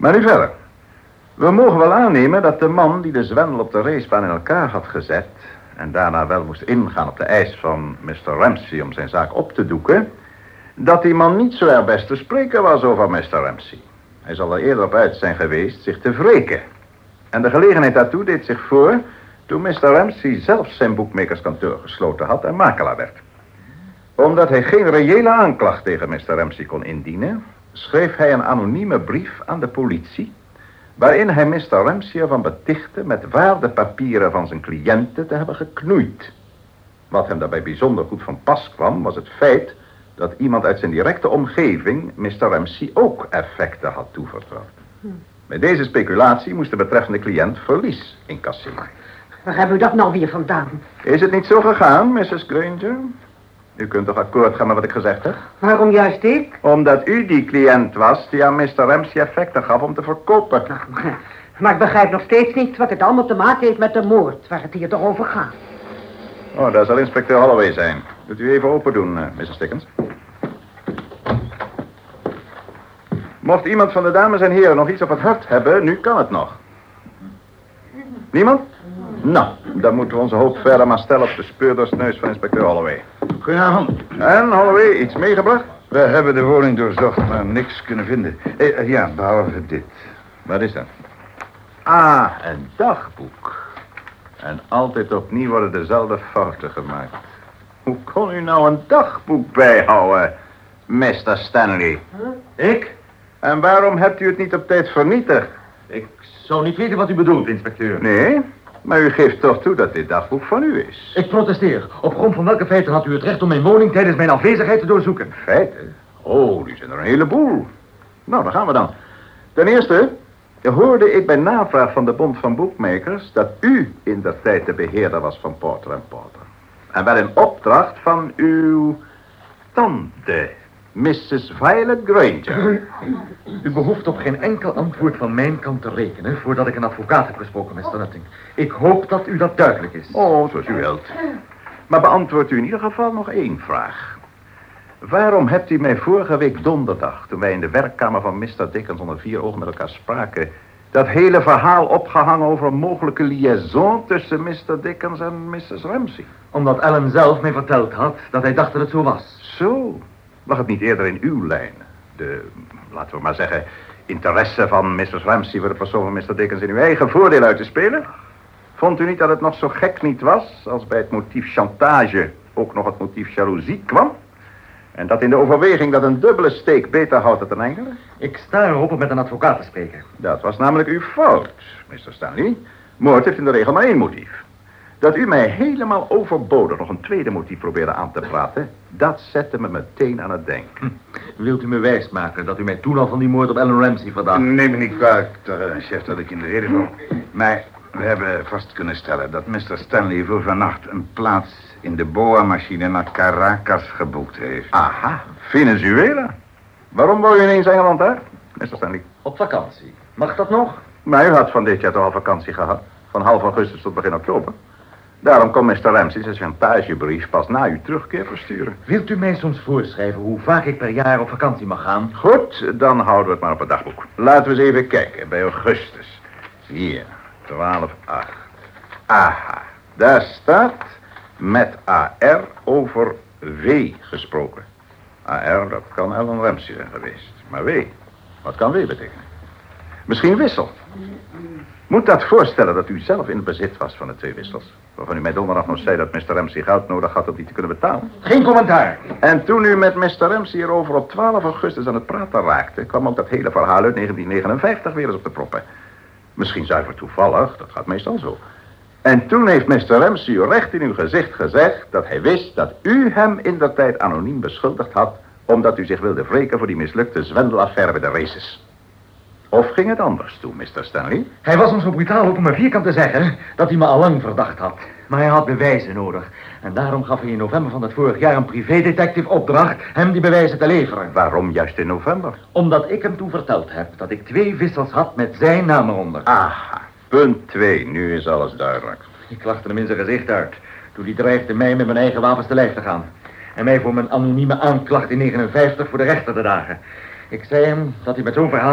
Maar nu verder. We mogen wel aannemen dat de man die de zwendel op de racebaan in elkaar had gezet... en daarna wel moest ingaan op de eis van Mr. Ramsey om zijn zaak op te doeken... dat die man niet zo erg best te spreken was over Mr. Ramsey. Hij zal er eerder op uit zijn geweest zich te wreken. En de gelegenheid daartoe deed zich voor... toen Mr. Ramsey zelf zijn boekmakerskantoor gesloten had en makelaar werd. Omdat hij geen reële aanklacht tegen Mr. Ramsey kon indienen... schreef hij een anonieme brief aan de politie waarin hij Mr. Ramsey ervan betichtte met waardepapieren van zijn cliënten te hebben geknoeid. Wat hem daarbij bijzonder goed van pas kwam, was het feit dat iemand uit zijn directe omgeving Mr. Ramsey ook effecten had toevertrouwd. Met deze speculatie moest de betreffende cliënt verlies incasseren. Waar hebben u dat nou weer vandaan? Is het niet zo gegaan, Mrs. Granger? U kunt toch akkoord gaan met wat ik gezegd heb? Waarom juist ik? Omdat u die cliënt was die aan Mr. Ramsey effecten gaf om te verkopen. Ach, maar, maar ik begrijp nog steeds niet wat het allemaal te maken heeft met de moord waar het hier toch over gaat. Oh, daar zal inspecteur Holloway zijn. Wilt u even open doen, uh, Mrs. Stickens? Mocht iemand van de dames en heren nog iets op het hart hebben, nu kan het nog. Niemand? Nou, dan moeten we onze hoop verder maar stellen op de speurdersneus van inspecteur Holloway. Goedenavond. En, Holloway, iets meegebracht? We hebben de woning doorzocht, maar niks kunnen vinden. Eh, eh, ja, behalve dit. Wat is dat? Ah, een dagboek. En altijd opnieuw worden dezelfde fouten gemaakt. Hoe kon u nou een dagboek bijhouden, Mr. Stanley? Ik? En waarom hebt u het niet op tijd vernietigd? Ik zou niet weten wat u bedoelt, inspecteur. Nee, maar u geeft toch toe dat dit dagboek van u is. Ik protesteer. Op grond van welke feiten had u het recht om mijn woning tijdens mijn afwezigheid te doorzoeken? Feiten? Oh, die zijn er een heleboel. Nou, daar gaan we dan. Ten eerste hoorde ik bij navraag van de Bond van Boekmakers... dat u in de tijd de beheerder was van Porter Porter. En wel in opdracht van uw tante, Mrs. Violet Granger. U behoeft op geen enkel antwoord van mijn kant te rekenen... voordat ik een advocaat heb gesproken, Mr. Nutting. Ik hoop dat u dat duidelijk is. Oh, zoals u wilt. Maar beantwoordt u in ieder geval nog één vraag. Waarom hebt u mij vorige week donderdag, toen wij in de werkkamer van Mr. Dickens onder vier ogen met elkaar spraken, dat hele verhaal opgehangen over een mogelijke liaison tussen Mr. Dickens en Mrs. Ramsey? Omdat Ellen zelf mij verteld had dat hij dacht dat het zo was. Zo, lag het niet eerder in uw lijn? De, laten we maar zeggen, interesse van Mrs. Ramsey voor de persoon van Mr. Dickens in uw eigen voordeel uit te spelen? Vond u niet dat het nog zo gek niet was als bij het motief chantage ook nog het motief jaloezie kwam? En dat in de overweging dat een dubbele steek beter houdt dan een enkele? Ik sta erop om met een advocaat te spreken. Dat was namelijk uw fout, Mr. Stanley. Moord heeft in de regel maar één motief. Dat u mij helemaal overbodig nog een tweede motief probeerde aan te praten... dat zette me meteen aan het denken. Wilt u me wijsmaken dat u mij toen al van die moord op Ellen Ramsey verdacht? Neem me niet kwalijk, uh, chef, dat ik in de reden val. Maar we hebben vast kunnen stellen dat Mr. Stanley voor vannacht een plaats in de boa-machine naar Caracas geboekt heeft. Aha, Venezuela. Waarom wou u ineens Engeland uit, Mr. Stanley? Op vakantie. Mag dat nog? Maar u had van dit jaar toch al vakantie gehad? Van half augustus tot begin oktober. Daarom kon Mr. Ramsey zijn chantagebrief pas na uw terugkeer versturen. Wilt u mij soms voorschrijven hoe vaak ik per jaar op vakantie mag gaan? Goed, dan houden we het maar op het dagboek. Laten we eens even kijken, bij augustus. Hier, 12, 8. Aha, daar staat met AR over W gesproken. AR, dat kan Ellen Ramsey zijn geweest. Maar W, wat kan W betekenen? Misschien wissel. Moet dat voorstellen dat u zelf in het bezit was van de twee wissels? Waarvan u mij donderdag nog zei dat Mr. Ramsey geld nodig had om die te kunnen betalen. Geen commentaar. En toen u met Mr. Ramsey erover op 12 augustus aan het praten raakte... kwam ook dat hele verhaal uit 1959 weer eens op de proppen. Misschien zuiver toevallig, dat gaat meestal zo. En toen heeft Mr. Ramsey u recht in uw gezicht gezegd... dat hij wist dat u hem in de tijd anoniem beschuldigd had... omdat u zich wilde wreken voor die mislukte zwendelaffaire bij de races. Of ging het anders toe, Mr. Stanley? Hij was ons zo brutaal op om me vierkant te zeggen dat hij me al lang verdacht had. Maar hij had bewijzen nodig. En daarom gaf hij in november van het vorig jaar een privédetective opdracht hem die bewijzen te leveren. Waarom juist in november? Omdat ik hem toen verteld heb dat ik twee wissels had met zijn naam eronder. Aha, punt 2. Nu is alles duidelijk. Ik lachte hem in zijn gezicht uit toen hij dreigde mij met mijn eigen wapens te lijf te gaan. En mij voor mijn anonieme aanklacht in 59 voor de rechter te dagen. Ik zei hem dat hij met zo'n verhaal